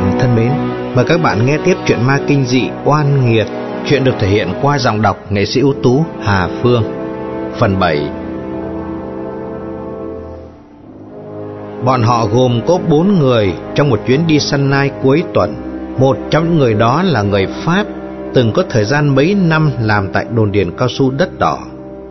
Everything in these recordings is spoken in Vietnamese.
bạn thân mến, mời các bạn nghe tiếp chuyện ma kinh dị oan nghiệt. Chuyện được thể hiện qua giọng đọc nghệ sĩ ưu tú Hà Phương. Phần 7 Bọn họ gồm có bốn người trong một chuyến đi săn nai cuối tuần. Một trong những người đó là người Pháp, từng có thời gian mấy năm làm tại đồn điền cao su đất đỏ,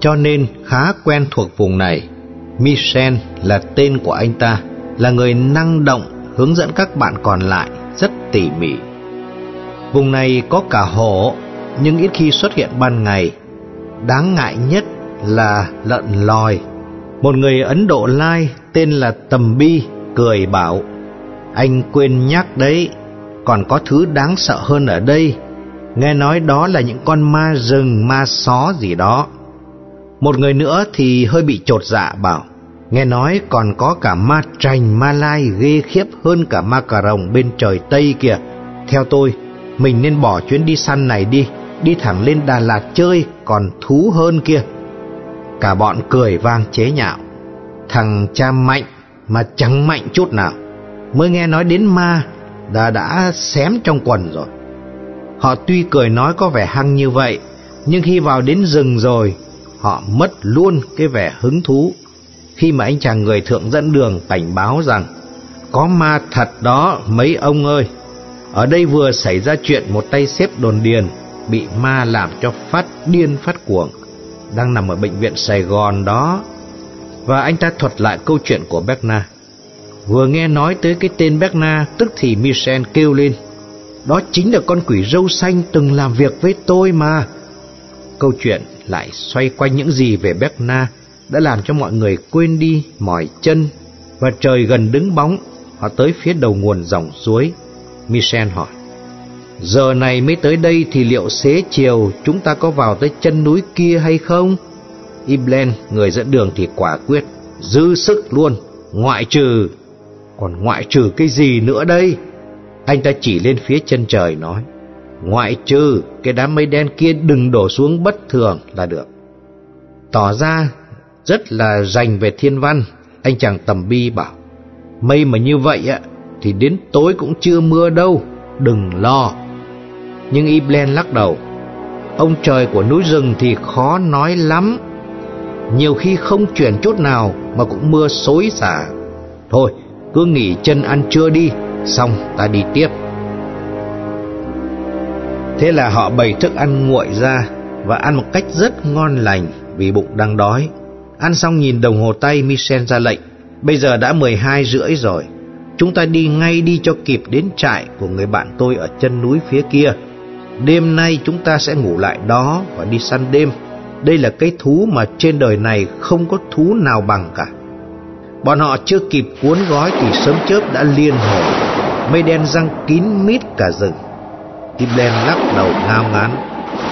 cho nên khá quen thuộc vùng này. Michel là tên của anh ta, là người năng động hướng dẫn các bạn còn lại rất tỉ mỉ. Vùng này có cả hổ, nhưng ít khi xuất hiện ban ngày. Đáng ngại nhất là lợn lòi. Một người Ấn Độ Lai tên là Tầm Bi cười bảo, anh quên nhắc đấy, còn có thứ đáng sợ hơn ở đây. Nghe nói đó là những con ma rừng, ma só gì đó. Một người nữa thì hơi bị trột dạ bảo, Nghe nói còn có cả ma trành ma lai ghê khiếp hơn cả ma cà rồng bên trời Tây kìa. Theo tôi, mình nên bỏ chuyến đi săn này đi, đi thẳng lên Đà Lạt chơi còn thú hơn kia. Cả bọn cười vang chế nhạo. Thằng cha mạnh mà chẳng mạnh chút nào. Mới nghe nói đến ma đã đã xém trong quần rồi. Họ tuy cười nói có vẻ hăng như vậy, nhưng khi vào đến rừng rồi, họ mất luôn cái vẻ hứng thú khi mà anh chàng người thượng dẫn đường cảnh báo rằng có ma thật đó mấy ông ơi. Ở đây vừa xảy ra chuyện một tay xếp đồn điền bị ma làm cho phát điên phát cuồng, đang nằm ở bệnh viện Sài Gòn đó. Và anh ta thuật lại câu chuyện của Berna. Vừa nghe nói tới cái tên Berna, tức thì Michel kêu lên. Đó chính là con quỷ râu xanh từng làm việc với tôi mà. Câu chuyện lại xoay quanh những gì về Berna đã làm cho mọi người quên đi mỏi chân và trời gần đứng bóng, họ tới phía đầu nguồn dòng suối. Michel hỏi, giờ này mới tới đây thì liệu xế chiều chúng ta có vào tới chân núi kia hay không? Iblen, người dẫn đường thì quả quyết, dư sức luôn, ngoại trừ. Còn ngoại trừ cái gì nữa đây? Anh ta chỉ lên phía chân trời nói, ngoại trừ cái đám mây đen kia đừng đổ xuống bất thường là được. Tỏ ra rất là rành về thiên văn. Anh chàng tầm bi bảo, mây mà như vậy á, thì đến tối cũng chưa mưa đâu, đừng lo. Nhưng Iblen lắc đầu, ông trời của núi rừng thì khó nói lắm. Nhiều khi không chuyển chút nào mà cũng mưa xối xả. Thôi, cứ nghỉ chân ăn trưa đi, xong ta đi tiếp. Thế là họ bày thức ăn nguội ra và ăn một cách rất ngon lành vì bụng đang đói. Ăn xong nhìn đồng hồ tay Michel ra lệnh. Bây giờ đã 12 rưỡi rồi. Chúng ta đi ngay đi cho kịp đến trại của người bạn tôi ở chân núi phía kia. Đêm nay chúng ta sẽ ngủ lại đó và đi săn đêm. Đây là cái thú mà trên đời này không có thú nào bằng cả. Bọn họ chưa kịp cuốn gói thì sớm chớp đã liên hồi. Mây đen răng kín mít cả rừng. Tim đen lắc đầu ngao ngán.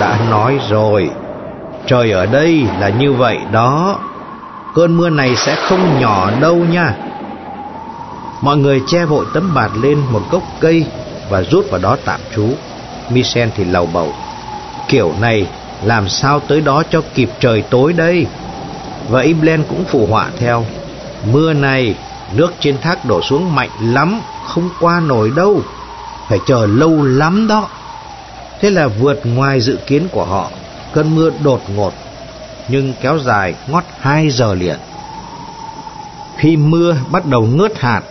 Đã nói rồi, trời ở đây là như vậy đó cơn mưa này sẽ không nhỏ đâu nha. Mọi người che vội tấm bạt lên một gốc cây và rút vào đó tạm trú. Michel thì lầu bầu. Kiểu này làm sao tới đó cho kịp trời tối đây? Và Iblen cũng phụ họa theo. Mưa này, nước trên thác đổ xuống mạnh lắm, không qua nổi đâu. Phải chờ lâu lắm đó. Thế là vượt ngoài dự kiến của họ, cơn mưa đột ngột nhưng kéo dài ngót hai giờ liền. Khi mưa bắt đầu ngớt hạt,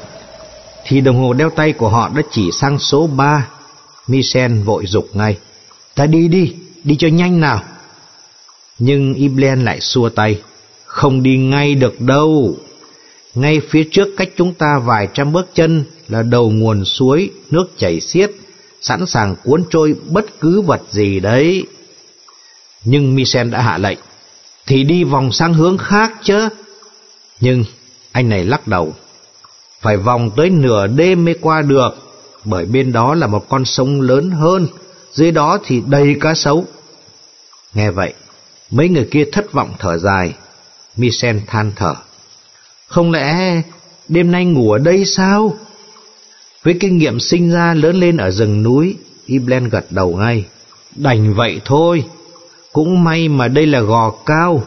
thì đồng hồ đeo tay của họ đã chỉ sang số 3. Michel vội dục ngay. Ta đi đi, đi cho nhanh nào. Nhưng Iblen lại xua tay. Không đi ngay được đâu. Ngay phía trước cách chúng ta vài trăm bước chân là đầu nguồn suối, nước chảy xiết, sẵn sàng cuốn trôi bất cứ vật gì đấy. Nhưng Michel đã hạ lệnh thì đi vòng sang hướng khác chứ. Nhưng anh này lắc đầu, phải vòng tới nửa đêm mới qua được, bởi bên đó là một con sông lớn hơn, dưới đó thì đầy cá sấu. Nghe vậy, mấy người kia thất vọng thở dài, Misen than thở. Không lẽ đêm nay ngủ ở đây sao? Với kinh nghiệm sinh ra lớn lên ở rừng núi, Iblen gật đầu ngay. Đành vậy thôi. Cũng may mà đây là gò cao,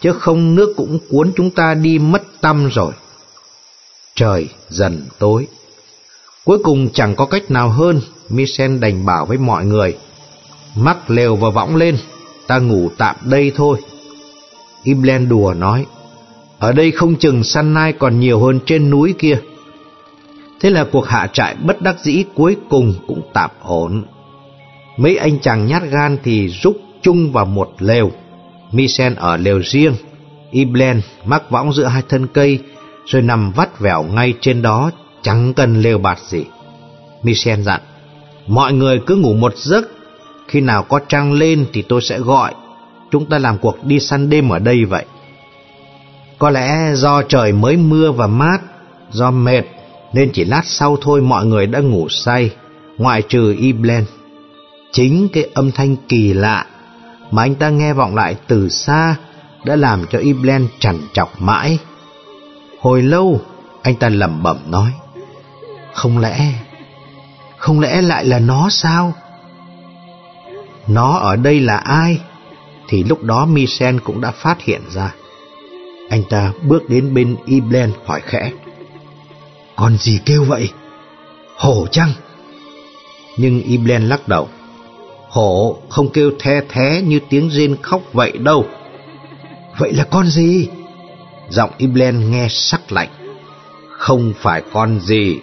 chứ không nước cũng cuốn chúng ta đi mất tâm rồi. Trời dần tối. Cuối cùng chẳng có cách nào hơn, Misen đành bảo với mọi người. Mắc lều và võng lên, ta ngủ tạm đây thôi. Iblen đùa nói, ở đây không chừng săn nai còn nhiều hơn trên núi kia. Thế là cuộc hạ trại bất đắc dĩ cuối cùng cũng tạm ổn. Mấy anh chàng nhát gan thì rút chung vào một lều. Misen ở lều riêng, Iblen mắc võng giữa hai thân cây, rồi nằm vắt vẻo ngay trên đó, chẳng cần lều bạt gì. Misen dặn, mọi người cứ ngủ một giấc, khi nào có trăng lên thì tôi sẽ gọi, chúng ta làm cuộc đi săn đêm ở đây vậy. Có lẽ do trời mới mưa và mát, do mệt, nên chỉ lát sau thôi mọi người đã ngủ say, ngoại trừ Iblen. Chính cái âm thanh kỳ lạ mà anh ta nghe vọng lại từ xa đã làm cho Iblen chằn chọc mãi. Hồi lâu, anh ta lẩm bẩm nói, không lẽ, không lẽ lại là nó sao? Nó ở đây là ai? Thì lúc đó Michel cũng đã phát hiện ra. Anh ta bước đến bên Iblen hỏi khẽ. Còn gì kêu vậy? Hổ chăng? Nhưng Iblen lắc đầu. Hổ không kêu the thế như tiếng rên khóc vậy đâu. Vậy là con gì? Giọng Iblen nghe sắc lạnh. Không phải con gì,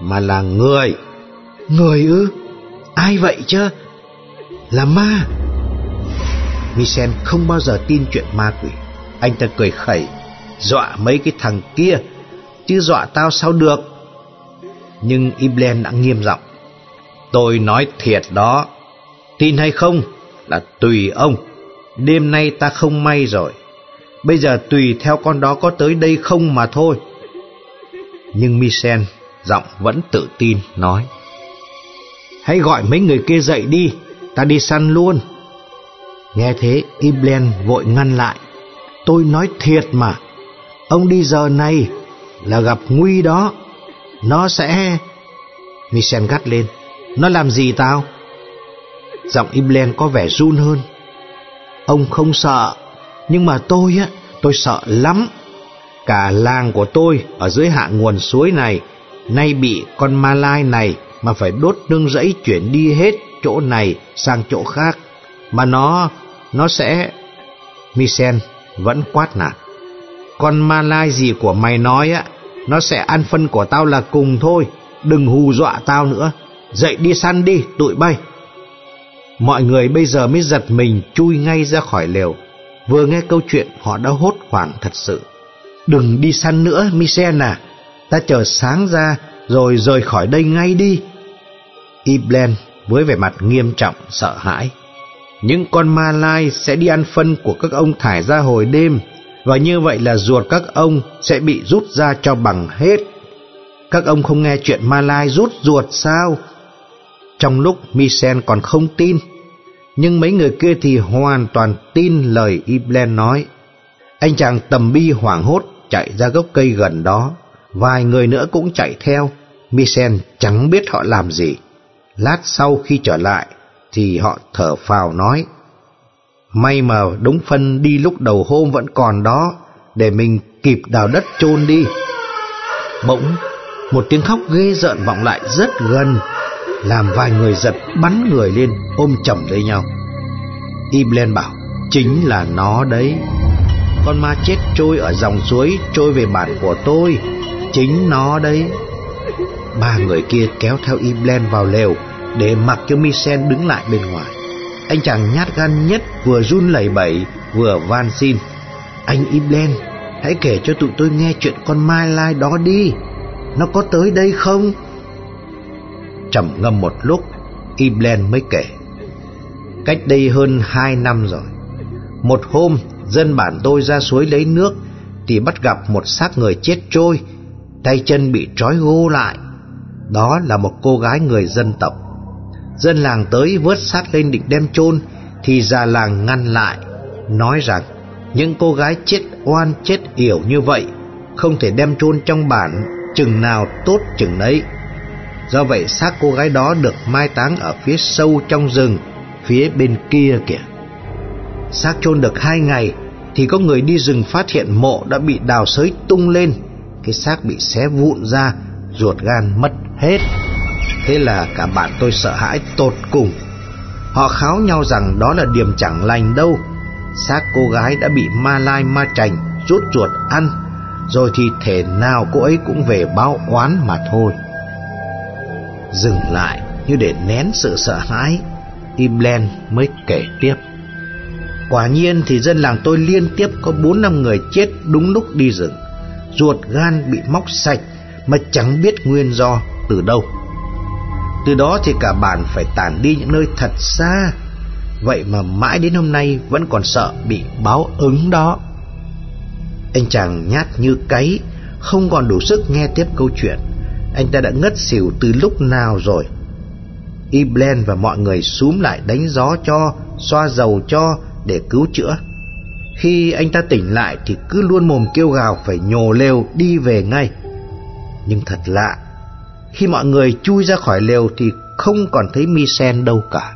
mà là người. Người ư? Ai vậy chứ? Là ma. Michel không bao giờ tin chuyện ma quỷ. Anh ta cười khẩy, dọa mấy cái thằng kia, chứ dọa tao sao được. Nhưng Iblen đã nghiêm giọng. Tôi nói thiệt đó, tin hay không là tùy ông. Đêm nay ta không may rồi. Bây giờ tùy theo con đó có tới đây không mà thôi. Nhưng Michel giọng vẫn tự tin nói. Hãy gọi mấy người kia dậy đi, ta đi săn luôn. Nghe thế Iblen vội ngăn lại. Tôi nói thiệt mà, ông đi giờ này là gặp nguy đó. Nó sẽ... Michel gắt lên. Nó làm gì tao? Giọng Iblen có vẻ run hơn. Ông không sợ, nhưng mà tôi á, tôi sợ lắm. Cả làng của tôi ở dưới hạ nguồn suối này nay bị con ma lai này mà phải đốt nương rẫy chuyển đi hết chỗ này sang chỗ khác. Mà nó, nó sẽ... Misen vẫn quát nạt. Con ma lai gì của mày nói á, nó sẽ ăn phân của tao là cùng thôi. Đừng hù dọa tao nữa. Dậy đi săn đi, tụi bay. Mọi người bây giờ mới giật mình chui ngay ra khỏi lều. Vừa nghe câu chuyện họ đã hốt hoảng thật sự. Đừng đi săn nữa, Michel à. Ta chờ sáng ra rồi rời khỏi đây ngay đi. Iblen với vẻ mặt nghiêm trọng sợ hãi. Những con ma lai sẽ đi ăn phân của các ông thải ra hồi đêm và như vậy là ruột các ông sẽ bị rút ra cho bằng hết. Các ông không nghe chuyện ma lai rút ruột sao? Trong lúc Michel còn không tin, nhưng mấy người kia thì hoàn toàn tin lời Iblen nói. Anh chàng tầm bi hoảng hốt chạy ra gốc cây gần đó, vài người nữa cũng chạy theo. Michel chẳng biết họ làm gì. Lát sau khi trở lại, thì họ thở phào nói, May mà đống phân đi lúc đầu hôm vẫn còn đó, để mình kịp đào đất chôn đi. Bỗng, một tiếng khóc ghê rợn vọng lại rất gần, làm vài người giật bắn người lên ôm chầm lấy nhau. Iblen bảo, chính là nó đấy. Con ma chết trôi ở dòng suối trôi về bản của tôi, chính nó đấy. Ba người kia kéo theo Iblen vào lều để mặc cho Michel đứng lại bên ngoài. Anh chàng nhát gan nhất vừa run lẩy bẩy vừa van xin. Anh Iblen, hãy kể cho tụi tôi nghe chuyện con Mai Lai đó đi. Nó có tới đây không? Trầm ngâm một lúc, Iblen mới kể. Cách đây hơn hai năm rồi. Một hôm, dân bản tôi ra suối lấy nước thì bắt gặp một xác người chết trôi, tay chân bị trói gô lại. Đó là một cô gái người dân tộc. Dân làng tới vớt xác lên định đem chôn thì già làng ngăn lại, nói rằng những cô gái chết oan chết yểu như vậy không thể đem chôn trong bản chừng nào tốt chừng nấy. Do vậy xác cô gái đó được mai táng ở phía sâu trong rừng, phía bên kia kìa. Xác chôn được hai ngày thì có người đi rừng phát hiện mộ đã bị đào sới tung lên, cái xác bị xé vụn ra, ruột gan mất hết. Thế là cả bạn tôi sợ hãi tột cùng. Họ kháo nhau rằng đó là điểm chẳng lành đâu. Xác cô gái đã bị ma lai ma trành rút ruột ăn, rồi thì thể nào cô ấy cũng về báo oán mà thôi. Dừng lại như để nén sự sợ hãi, Im Len mới kể tiếp. Quả nhiên thì dân làng tôi liên tiếp có bốn năm người chết đúng lúc đi rừng. Ruột gan bị móc sạch mà chẳng biết nguyên do từ đâu. Từ đó thì cả bản phải tản đi những nơi thật xa. Vậy mà mãi đến hôm nay vẫn còn sợ bị báo ứng đó. Anh chàng nhát như cáy, không còn đủ sức nghe tiếp câu chuyện. Anh ta đã ngất xỉu từ lúc nào rồi. Iblen và mọi người súm lại đánh gió cho, xoa dầu cho để cứu chữa. Khi anh ta tỉnh lại thì cứ luôn mồm kêu gào phải nhồ lều đi về ngay. Nhưng thật lạ, khi mọi người chui ra khỏi lều thì không còn thấy Misen đâu cả.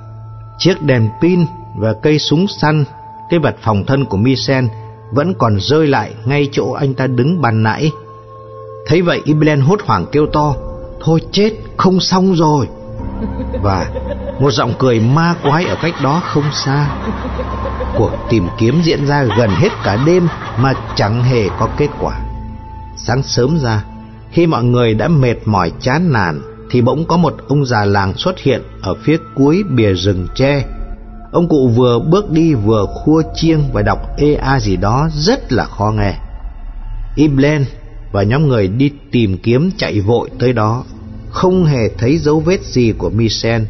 Chiếc đèn pin và cây súng săn, cái vật phòng thân của Misen vẫn còn rơi lại ngay chỗ anh ta đứng bàn nãy. Thấy vậy Iblen hốt hoảng kêu to, thôi chết, không xong rồi. Và một giọng cười ma quái ở cách đó không xa. Cuộc tìm kiếm diễn ra gần hết cả đêm mà chẳng hề có kết quả. Sáng sớm ra, khi mọi người đã mệt mỏi chán nản, thì bỗng có một ông già làng xuất hiện ở phía cuối bìa rừng tre. Ông cụ vừa bước đi vừa khua chiêng và đọc ê a gì đó rất là khó nghe. Iblen và nhóm người đi tìm kiếm chạy vội tới đó, không hề thấy dấu vết gì của Michel,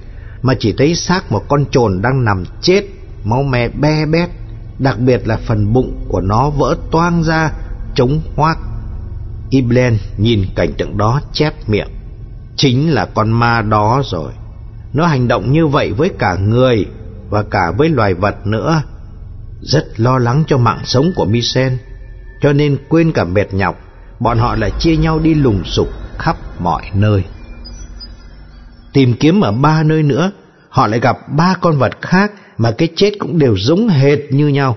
mà chỉ thấy xác một con trồn đang nằm chết, máu me be bét, đặc biệt là phần bụng của nó vỡ toang ra, trống hoác Iblen nhìn cảnh tượng đó chép miệng. Chính là con ma đó rồi. Nó hành động như vậy với cả người và cả với loài vật nữa. Rất lo lắng cho mạng sống của Michel, cho nên quên cả mệt nhọc, bọn họ lại chia nhau đi lùng sục khắp mọi nơi. Tìm kiếm ở ba nơi nữa, họ lại gặp ba con vật khác mà cái chết cũng đều giống hệt như nhau.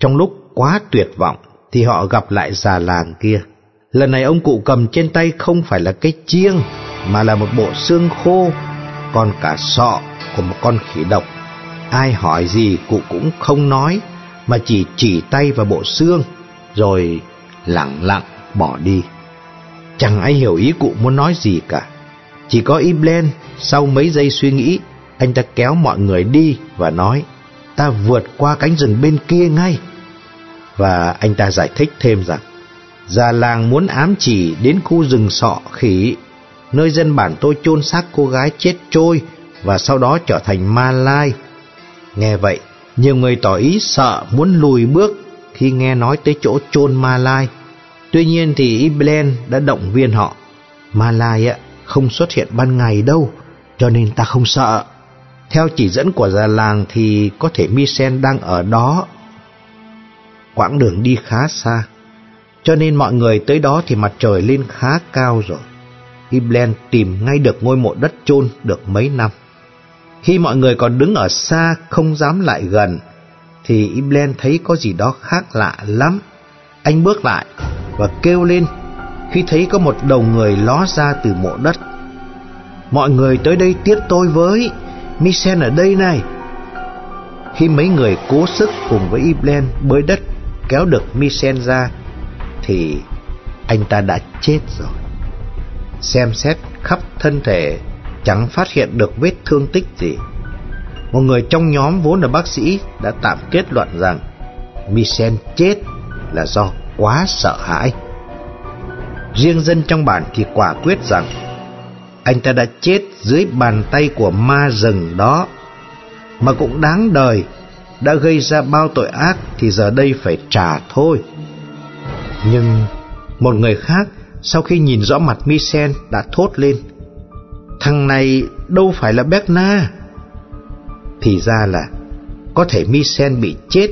Trong lúc quá tuyệt vọng thì họ gặp lại già làng kia. Lần này ông cụ cầm trên tay không phải là cái chiêng mà là một bộ xương khô, còn cả sọ của một con khỉ độc. Ai hỏi gì cụ cũng không nói mà chỉ chỉ tay vào bộ xương rồi lặng lặng bỏ đi. Chẳng ai hiểu ý cụ muốn nói gì cả. Chỉ có Iblen sau mấy giây suy nghĩ, anh ta kéo mọi người đi và nói ta vượt qua cánh rừng bên kia ngay. Và anh ta giải thích thêm rằng Già làng muốn ám chỉ đến khu rừng sọ khỉ, nơi dân bản tôi chôn xác cô gái chết trôi và sau đó trở thành ma lai. Nghe vậy, nhiều người tỏ ý sợ muốn lùi bước khi nghe nói tới chỗ chôn ma lai. Tuy nhiên thì Iblen đã động viên họ. Ma lai không xuất hiện ban ngày đâu, cho nên ta không sợ. Theo chỉ dẫn của già làng thì có thể Misen đang ở đó. Quãng đường đi khá xa cho nên mọi người tới đó thì mặt trời lên khá cao rồi. Iblen tìm ngay được ngôi mộ đất chôn được mấy năm. Khi mọi người còn đứng ở xa không dám lại gần, thì Iblen thấy có gì đó khác lạ lắm. Anh bước lại và kêu lên khi thấy có một đầu người ló ra từ mộ đất. Mọi người tới đây tiếp tôi với, Misen ở đây này. Khi mấy người cố sức cùng với Iblen bới đất kéo được Misen ra thì anh ta đã chết rồi. Xem xét khắp thân thể chẳng phát hiện được vết thương tích gì. Một người trong nhóm vốn là bác sĩ đã tạm kết luận rằng Misen chết là do quá sợ hãi. Riêng dân trong bản thì quả quyết rằng, anh ta đã chết dưới bàn tay của ma rừng đó, mà cũng đáng đời, đã gây ra bao tội ác thì giờ đây phải trả thôi. Nhưng một người khác, sau khi nhìn rõ mặt Michel, đã thốt lên, Thằng này đâu phải là Berna Thì ra là Có thể Michel bị chết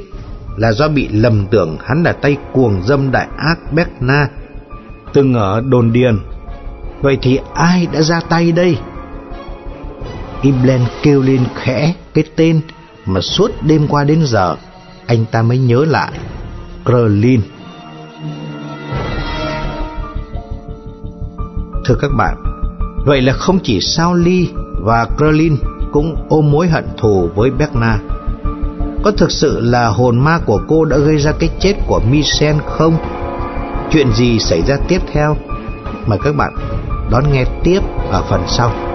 là do bị lầm tưởng hắn là tay cuồng dâm đại ác Berna Từng ở đồn điền. Vậy thì ai đã ra tay đây? Iblen kêu lên khẽ cái tên Mà suốt đêm qua đến giờ Anh ta mới nhớ lại Krelin Thưa các bạn, Vậy là không chỉ Sao Ly và Crowlin cũng ôm mối hận thù với Berna. Có thực sự là hồn ma của cô đã gây ra cái chết của Michel không? Chuyện gì xảy ra tiếp theo? Mời các bạn đón nghe tiếp ở phần sau.